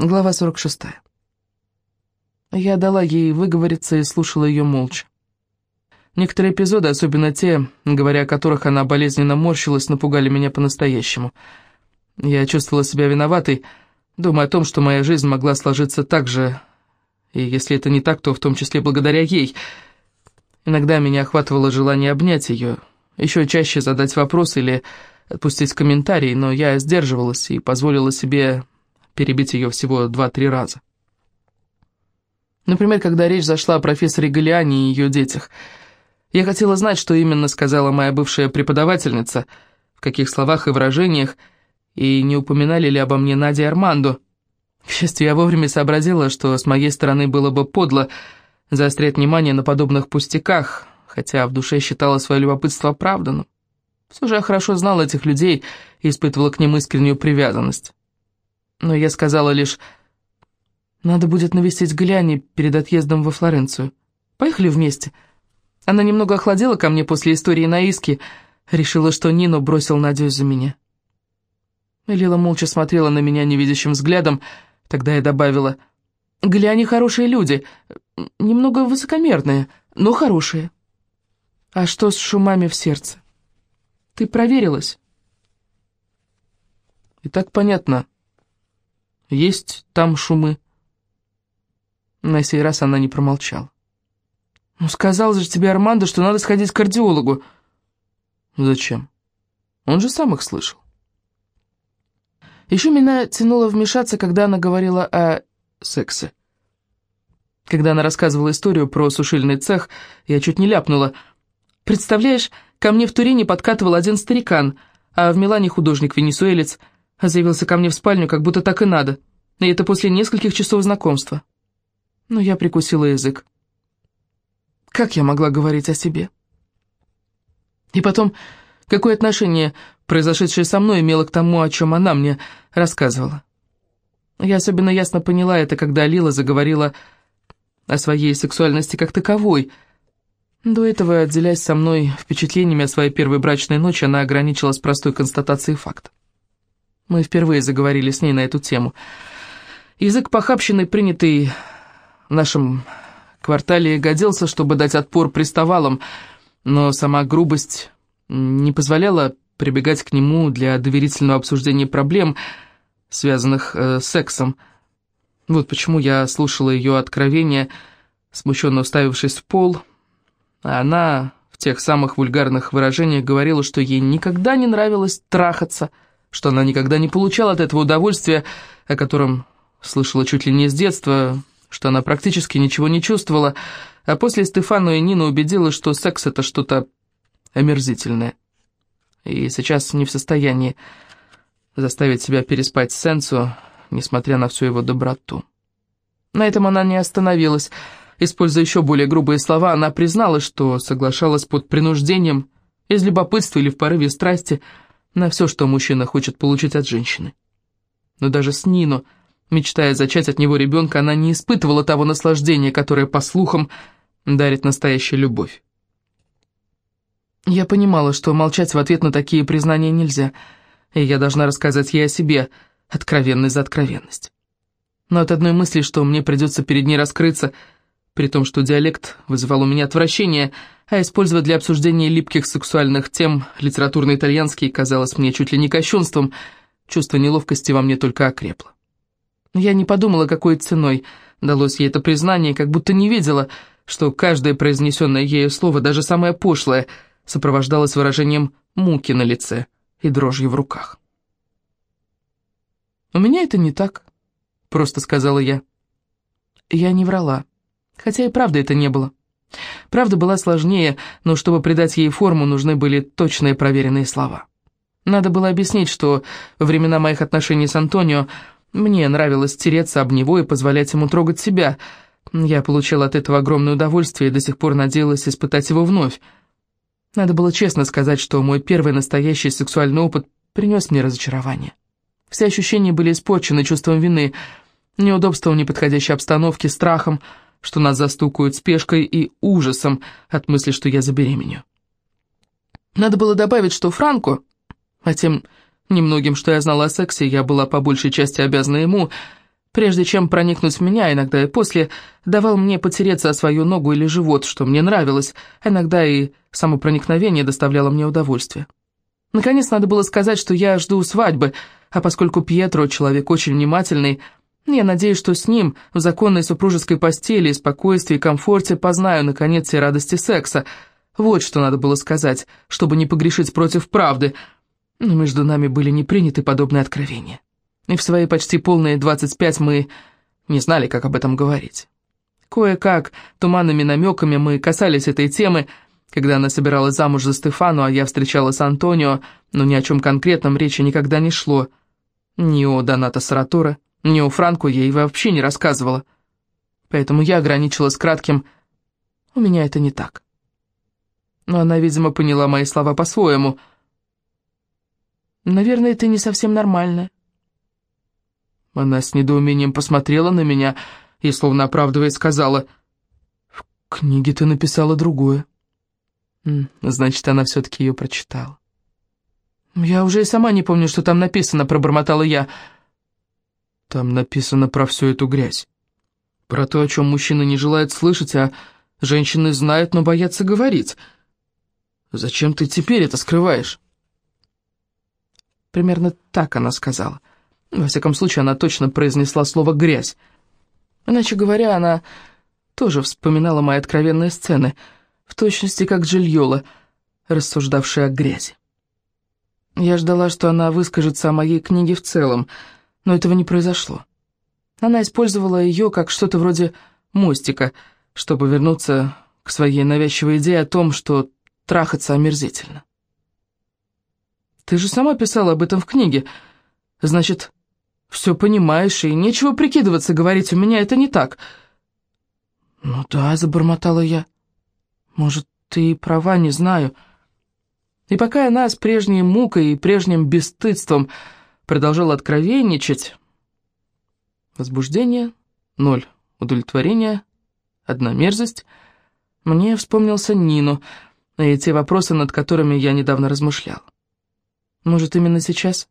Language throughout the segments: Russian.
Глава 46. Я дала ей выговориться и слушала ее молча. Некоторые эпизоды, особенно те, говоря о которых она болезненно морщилась, напугали меня по-настоящему. Я чувствовала себя виноватой, думая о том, что моя жизнь могла сложиться так же, и если это не так, то в том числе благодаря ей. Иногда меня охватывало желание обнять ее, еще чаще задать вопрос или отпустить комментарий, но я сдерживалась и позволила себе перебить ее всего два-три раза. Например, когда речь зашла о профессоре Галиане и ее детях. Я хотела знать, что именно сказала моя бывшая преподавательница, в каких словах и выражениях, и не упоминали ли обо мне Надя и Армандо. К счастью, я вовремя сообразила, что с моей стороны было бы подло заострять внимание на подобных пустяках, хотя в душе считала свое любопытство оправданным. Все же я хорошо знала этих людей и испытывала к ним искреннюю привязанность но я сказала лишь, «Надо будет навестить Гляни перед отъездом во Флоренцию. Поехали вместе». Она немного охладела ко мне после истории на иске, решила, что Нино бросил Надю из-за меня. Лила молча смотрела на меня невидящим взглядом, тогда я добавила, «Гляни хорошие люди, немного высокомерные, но хорошие». «А что с шумами в сердце? Ты проверилась?» «И так понятно», есть там шумы?» На сей раз она не промолчала. «Ну, сказал же тебе Армандо, что надо сходить к кардиологу». «Зачем? Он же сам их слышал». Еще меня тянуло вмешаться, когда она говорила о сексе. Когда она рассказывала историю про сушильный цех, я чуть не ляпнула. «Представляешь, ко мне в Турине подкатывал один старикан, а в Милане художник-венесуэлец — Заявился ко мне в спальню, как будто так и надо. И это после нескольких часов знакомства. Но я прикусила язык. Как я могла говорить о себе? И потом, какое отношение произошедшее со мной имело к тому, о чем она мне рассказывала? Я особенно ясно поняла это, когда Лила заговорила о своей сексуальности как таковой. До этого, отделяясь со мной впечатлениями о своей первой брачной ночи, она ограничилась простой констатацией факта. Мы впервые заговорили с ней на эту тему. Язык похабщины, принятый в нашем квартале, годился, чтобы дать отпор приставалам, но сама грубость не позволяла прибегать к нему для доверительного обсуждения проблем, связанных э, с сексом. Вот почему я слушала ее откровения, смущенно уставившись в пол, а она в тех самых вульгарных выражениях говорила, что ей никогда не нравилось трахаться – что она никогда не получала от этого удовольствия, о котором слышала чуть ли не с детства, что она практически ничего не чувствовала, а после Стефану и Нина убедила, что секс — это что-то омерзительное. И сейчас не в состоянии заставить себя переспать с Сенсу, несмотря на всю его доброту. На этом она не остановилась. Используя еще более грубые слова, она призналась, что соглашалась под принуждением, из любопытства или в порыве страсти — на все, что мужчина хочет получить от женщины. Но даже с Нино, мечтая зачать от него ребенка, она не испытывала того наслаждения, которое, по слухам, дарит настоящая любовь. Я понимала, что молчать в ответ на такие признания нельзя, и я должна рассказать ей о себе, откровенность за откровенность. Но от одной мысли, что мне придется перед ней раскрыться, при том, что диалект вызывал у меня отвращение – а использовать для обсуждения липких сексуальных тем литературно-итальянский казалось мне чуть ли не кощунством, чувство неловкости во мне только окрепло. Я не подумала, какой ценой далось ей это признание, как будто не видела, что каждое произнесенное ею слово, даже самое пошлое, сопровождалось выражением муки на лице и дрожью в руках. «У меня это не так», — просто сказала я. Я не врала, хотя и правда это не было. Правда была сложнее, но чтобы придать ей форму, нужны были точные проверенные слова. Надо было объяснить, что во времена моих отношений с Антонио мне нравилось тереться об него и позволять ему трогать себя. Я получила от этого огромное удовольствие и до сих пор надеялась испытать его вновь. Надо было честно сказать, что мой первый настоящий сексуальный опыт принес мне разочарование. Все ощущения были испорчены чувством вины, неудобством неподходящей обстановки, страхом, что нас застукают спешкой и ужасом от мысли, что я забеременю. Надо было добавить, что Франко, а тем немногим, что я знала о сексе, я была по большей части обязана ему, Прежде чем проникнуть в меня, иногда и после, давал мне потереться о свою ногу или живот, что мне нравилось, иногда и само проникновение доставляло мне удовольствие. Наконец, надо было сказать, что я жду свадьбы, а поскольку Пьетро человек очень внимательный, я надеюсь, что с ним в законной супружеской постели, спокойствии и комфорте познаю, наконец, все радости секса. Вот что надо было сказать, чтобы не погрешить против правды. Но между нами были не приняты подобные откровения. И в свои почти полные 25 мы не знали, как об этом говорить. Кое-как, туманными намеками мы касались этой темы, когда она собиралась замуж за Стефану, а я встречалась с Антонио, но ни о чем конкретном речи никогда не шло. Ни о Доната Саратора, о Франку я ей вообще не рассказывала. Поэтому я ограничилась кратким «У меня это не так». Но она, видимо, поняла мои слова по-своему. «Наверное, ты не совсем нормальная». Она с недоумением посмотрела на меня и, словно оправдывая, сказала, «В книге ты написала другое». Значит, она все-таки ее прочитала. «Я уже и сама не помню, что там написано», — пробормотала я. «Там написано про всю эту грязь. Про то, о чем мужчины не желают слышать, а женщины знают, но боятся говорить. Зачем ты теперь это скрываешь?» Примерно так она сказала. Во всяком случае, она точно произнесла слово «грязь». Иначе говоря, она тоже вспоминала мои откровенные сцены, в точности как Джильола, рассуждавшая о грязи. Я ждала, что она выскажется о моей книге в целом, но этого не произошло. Она использовала ее как что-то вроде мостика, чтобы вернуться к своей навязчивой идее о том, что трахаться омерзительно. «Ты же сама писала об этом в книге. Значит, все понимаешь, и нечего прикидываться, говорить, у меня это не так». «Ну да», — забормотала я. «Может, ты права, не знаю». И пока она с прежней мукой и прежним бесстыдством продолжала откровенничать, возбуждение, ноль удовлетворения, одна мерзость, мне вспомнился Нину и те вопросы, над которыми я недавно размышлял. Может, именно сейчас?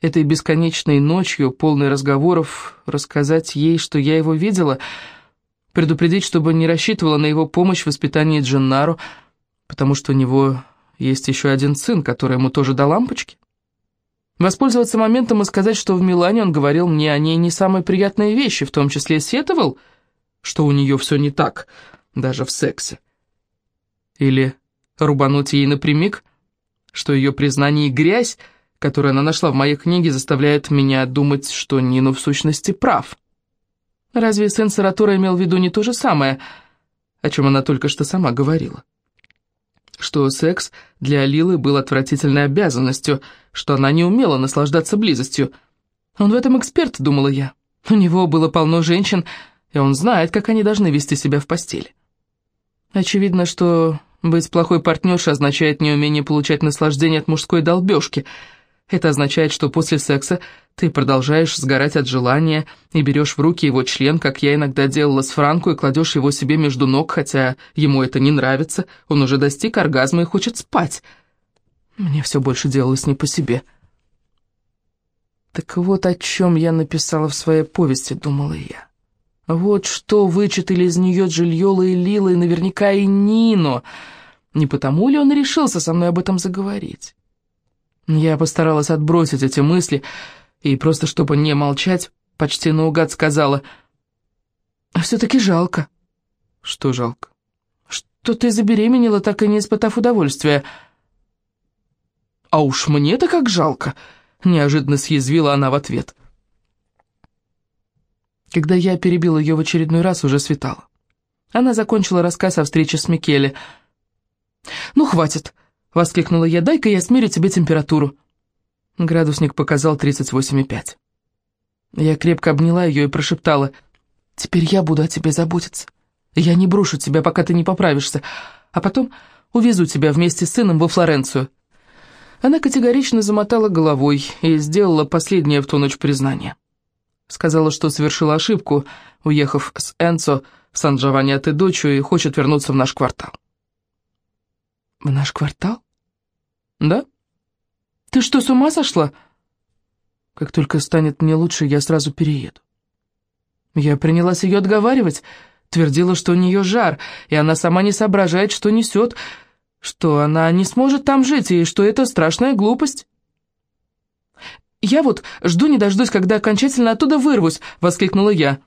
этой бесконечной ночью, полной разговоров, рассказать ей, что я его видела, предупредить, чтобы не рассчитывала на его помощь в воспитании Дженнару, потому что у него есть еще один сын, который ему тоже до лампочки. Воспользоваться моментом и сказать, что в Милане он говорил мне о ней не самые приятные вещи, в том числе сетовал, что у нее все не так, даже в сексе. Или рубануть ей напрямик, что ее признание грязь, которую она нашла в моей книге, заставляет меня думать, что Нину в сущности прав. Разве сын имел в виду не то же самое, о чем она только что сама говорила? Что секс для Лилы был отвратительной обязанностью, что она не умела наслаждаться близостью. Он в этом эксперт, думала я. У него было полно женщин, и он знает, как они должны вести себя в постели. Очевидно, что быть плохой партнершей означает неумение получать наслаждение от мужской долбежки — это означает, что после секса ты продолжаешь сгорать от желания и берешь в руки его член, как я иногда делала с Франко, и кладешь его себе между ног, хотя ему это не нравится, он уже достиг оргазма и хочет спать. Мне все больше делалось не по себе. Так вот о чем я написала в своей повести, думала я. Вот что вычитали из нее Джильола и Лила, и наверняка и Нино. Не потому ли он решился со мной об этом заговорить? Я постаралась отбросить эти мысли и просто, чтобы не молчать, почти наугад сказала, «А все-таки жалко». «Что жалко?» «Что ты забеременела, так и не испытав удовольствия». «А уж мне-то как жалко!» — неожиданно съязвила она в ответ. Когда я перебил ее в очередной раз, уже светало. Она закончила рассказ о встрече с Микеле. «Ну, хватит!» — воскликнула я. «Дай-ка я смерю тебе температуру». Градусник показал 38,5. Я крепко обняла ее и прошептала. «Теперь я буду о тебе заботиться. Я не брошу тебя, пока ты не поправишься, а потом увезу тебя вместе с сыном во Флоренцию». Она категорично замотала головой и сделала последнее в ту ночь признание. Сказала, что совершила ошибку, уехав с Энцо в Сан-Джованни-Ате-Дочу и хочет вернуться в наш квартал. «В наш квартал?» «Да? Ты что, с ума сошла?» «Как только станет мне лучше, я сразу перееду. Я принялась ее отговаривать, твердила, что у нее жар, и она сама не соображает, что несет, что она не сможет там жить, и что это страшная глупость. «Я вот жду не дождусь, когда окончательно оттуда вырвусь», — воскликнула я.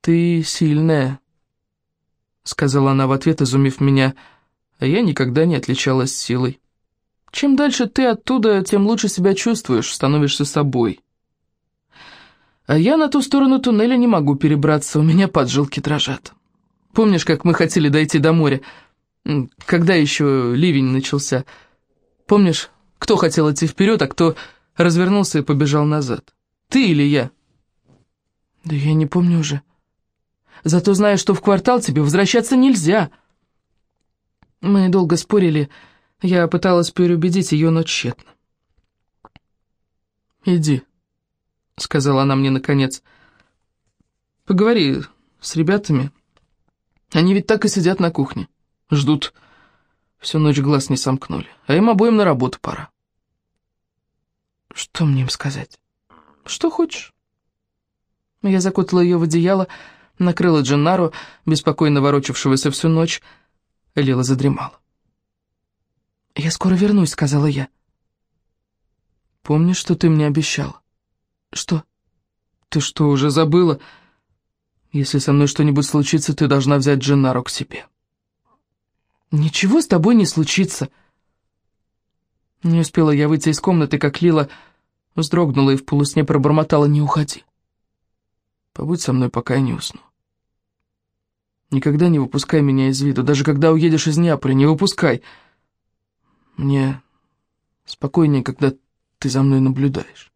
«Ты сильная», — сказала она в ответ, изумив меня, а я никогда не отличалась силой. «Чем дальше ты оттуда, тем лучше себя чувствуешь, становишься собой». А я на ту сторону туннеля не могу перебраться, у меня поджилки дрожат. Помнишь, как мы хотели дойти до моря, когда еще ливень начался? Помнишь, кто хотел идти вперед, а кто развернулся и побежал назад? Ты или я? Да я не помню уже. Зато знаю, что в квартал тебе возвращаться нельзя. Мы долго спорили, я пыталась переубедить ее, но тщетно. «Иди», — сказала она мне наконец. «Поговори с ребятами. Они ведь так и сидят на кухне, ждут. Всю ночь глаз не сомкнули, а им обоим на работу пора». «Что мне им сказать?» «Что хочешь». Я закутала ее в одеяло, накрыла Дженнару, беспокойно ворочавшегося всю ночь. Лила задремала. «Я скоро вернусь», — сказала я. «Помнишь, что ты мне обещала?» «Что?» «Ты что, уже забыла? Если со мной что-нибудь случится, ты должна взять Дженнару к себе». «Ничего с тобой не случится». Не успела я выйти из комнаты, как Лила вздрогнула и в полусне пробормотала «Не уходи». «Побудь со мной, пока я не усну». Никогда не выпускай меня из виду, даже когда уедешь из Неаполя, не выпускай. Мне спокойнее, когда ты за мной наблюдаешь.